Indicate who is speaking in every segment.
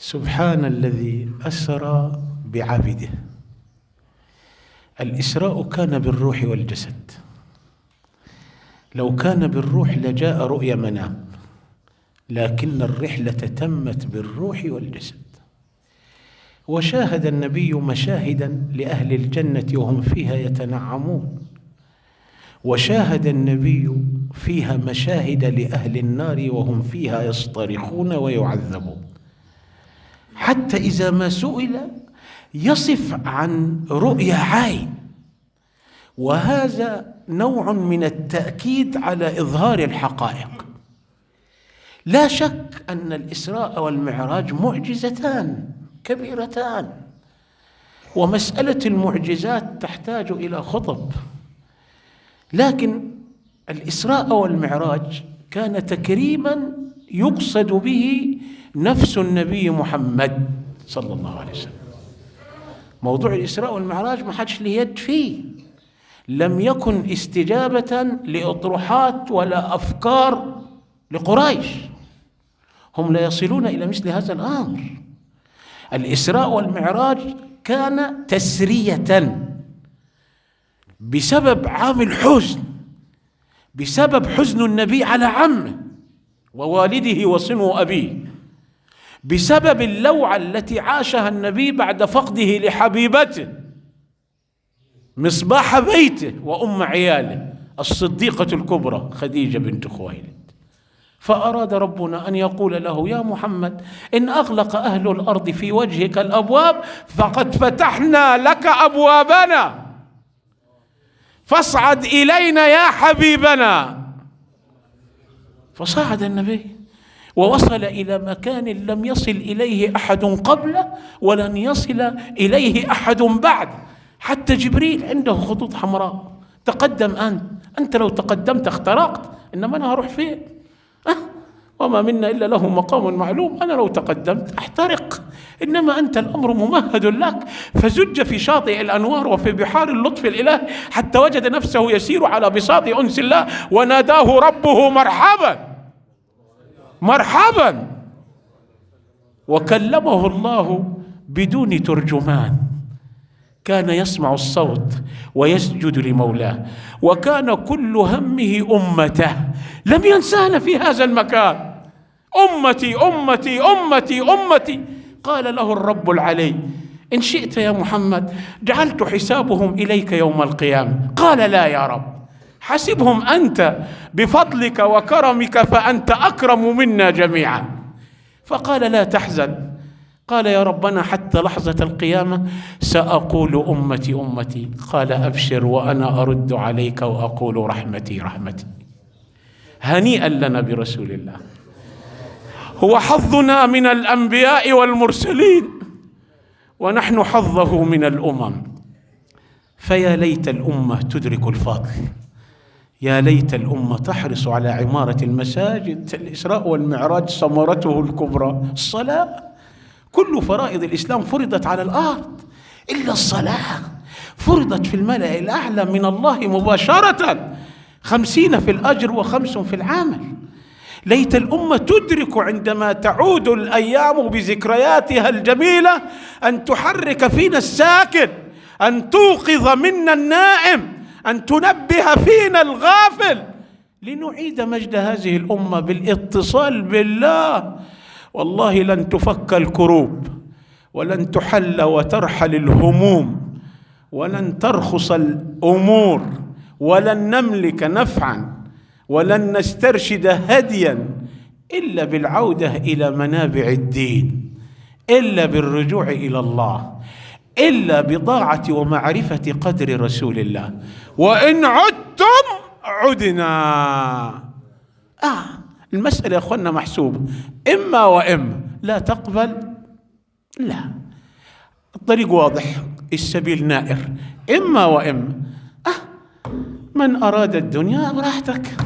Speaker 1: سبحان الذي أسرى بعبده. الإسراء كان بالروح والجسد. لو كان بالروح لجاء رؤيا منام لكن الرحلة تمت بالروح والجسد. وشاهد النبي مشاهدا لأهل الجنة وهم فيها يتنعمون. وشاهد النبي فيها مشاهد لأهل النار وهم فيها يصطرخون ويعذبون. حتى إذا ما سئل يصف عن رؤيا عين. وهذا نوع من التأكيد على إظهار الحقائق. لا شك أن الإسراء والمعراج معجزتان كبيرتان. ومسألة المعجزات تحتاج إلى خطب. لكن الإسراء والمعراج كان تكريما يقصد به نفس النبي محمد صلى الله عليه وسلم. موضوع الإسراء والمعراج ما حدش له يد فيه. لم يكن استجابة لأطروحات ولا أفكار لقريش. هم لا يصلون إلى مثل هذا الأمر. الإسراء والمعراج كان تسرية بسبب عامل حزن بسبب حزن النبي على عمه ووالده وصنو ابيه بسبب اللوعة التي عاشها النبي بعد فقده لحبيبته مصباح بيته وأم عياله الصديقة الكبرى خديجة بنت خويلد. فأراد ربنا أن يقول له يا محمد إن أغلق أهل الأرض في وجهك الأبواب فقد فتحنا لك أبوابنا. فاصعد إلينا يا حبيبنا. فصعد النبي. ووصل إلى مكان لم يصل إليه أحد قبله ولن يصل إليه أحد بعد. حتى جبريل عنده خطوط حمراء. تقدم أنت. أنت لو تقدمت اخترقت. إنما أنا هروح فين؟ أه؟ وما منا إلا له مقام معلوم. أنا لو تقدمت أحترق. إنما أنت الأمر ممهد لك. فزج في شاطئ الأنوار وفي بحار اللطف الالهي حتى وجد نفسه يسير على بساط أنس الله وناداه ربه مرحبا. مرحبا. وكلمه الله بدون ترجمان. كان يسمع الصوت ويسجد لمولاه. وكان كل همه أمته. لم ينسانا في هذا المكان. أمتي أمتي أمتي أمتي. قال له الرب العلي إن شئت يا محمد جعلت حسابهم إليك يوم القيامة. قال لا يا رب. حسبهم أنت بفضلك وكرمك فأنت أكرم منا جميعا. فقال لا تحزن. قال يا ربنا حتى لحظة القيامة سأقول أمتي أمتي. قال أبشر وأنا أرد عليك وأقول رحمتي رحمتي. هنيئا لنا برسول الله. هو حظنا من الأنبياء والمرسلين. ونحن حظه من الأمم. فيا ليت الأمة تدرك الفضل يا ليت الأمة تحرص على عمارة المساجد الإسراء والمعراج ثمرته الكبرى. الصلاة كل فرائض الإسلام فرضت على الأرض. إلا الصلاة فرضت في الملأ الأعلى من الله مباشرة. خمسين في الأجر وخمس في العمل. ليت الأمة تدرك عندما تعود الأيام بذكرياتها الجميلة أن تحرك فينا الساكن أن توقظ منا النائم. أن تنبه فينا الغافل. لنعيد مجد هذه الأمة بالاتصال بالله. والله لن تفك الكروب ولن تحل وترحل الهموم ولن ترخص الأمور ولن نملك نفعا ولن نسترشد هديا إلا بالعودة إلى منابع الدين إلا بالرجوع إلى الله. إلا بضاعه ومعرفة قدر رسول الله. وإن عدتم عدنا. آه المسألة يا أخوانا محسوبة إما وإما. لا تقبل؟ لا. الطريق واضح. السبيل نائر. إما وإما. أه من أراد الدنيا براحتك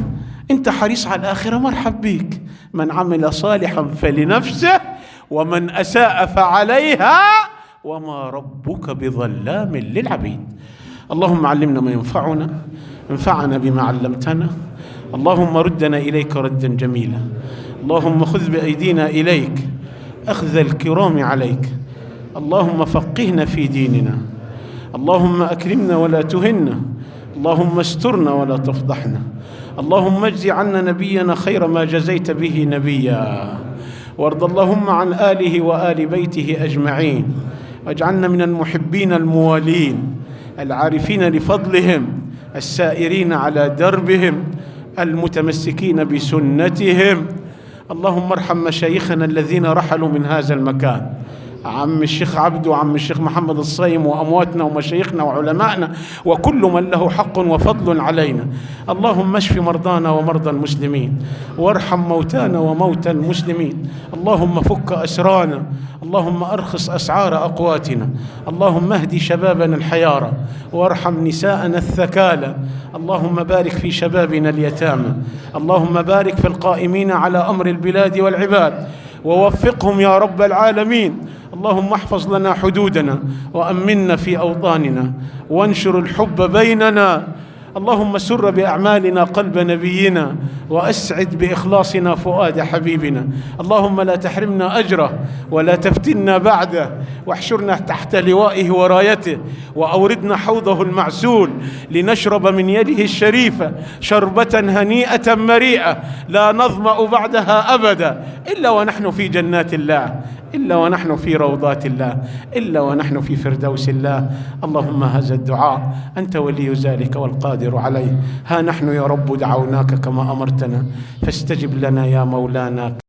Speaker 1: أنت حريص على الآخرة مرحب بك. من عمل صالحا فلنفسه ومن أساء فعليها وما ربك بظلام للعبيد. اللهم علمنا ما ينفعنا انفعنا بما علمتنا. اللهم ردنا اليك ردا جميلا. اللهم خذ بايدينا اليك أخذ الكرام عليك. اللهم فقهنا في ديننا. اللهم أكرمنا ولا تهنا. اللهم استرنا ولا تفضحنا. اللهم اجز عنا نبينا خير ما جزيت به نبيا. وارض اللهم عن آله وآل بيته أجمعين. واجعلنا من المحبين الموالين العارفين لفضلهم السائرين على دربهم المتمسكين بسنتهم. اللهم ارحم مشايخنا الذين رحلوا من هذا المكان. عم الشيخ عبد وعم الشيخ محمد الصيم وأمواتنا ومشايخنا وعلمائنا وكل من له حق وفضل علينا. اللهم اشف مرضانا ومرضى المسلمين وارحم موتانا وموتى المسلمين. اللهم فك أسرانا اللهم أرخص أسعار أقواتنا. اللهم اهد شبابنا الحيارى وارحم نساءنا الثكالى. اللهم بارك في شبابنا اليتامى. اللهم بارك في القائمين على أمر البلاد والعباد. ووفقهم يا رب العالمين. اللهم احفظ لنا حدودنا وامنا في أوطاننا وانشر الحب بيننا اللهم سر بأعمالنا قلب نبينا وأسعد بإخلاصنا فؤاد حبيبنا. اللهم لا تحرمنا أجره ولا تفتنا بعده. واحشرنا تحت لوائه ورايته وأوردنا حوضه المعسول لنشرب من يده الشريفه شربة هنيئة مريئة لا نظمأ بعدها أبدا إلا ونحن في جنات الله. إلا ونحن في روضات الله إلا ونحن في فردوس الله. اللهم هذا الدعاء أنت ولي ذلك والقادر عليه. ها نحن يا رب دعوناك كما أمرتنا فاستجب لنا يا مولانا.